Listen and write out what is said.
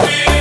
happy.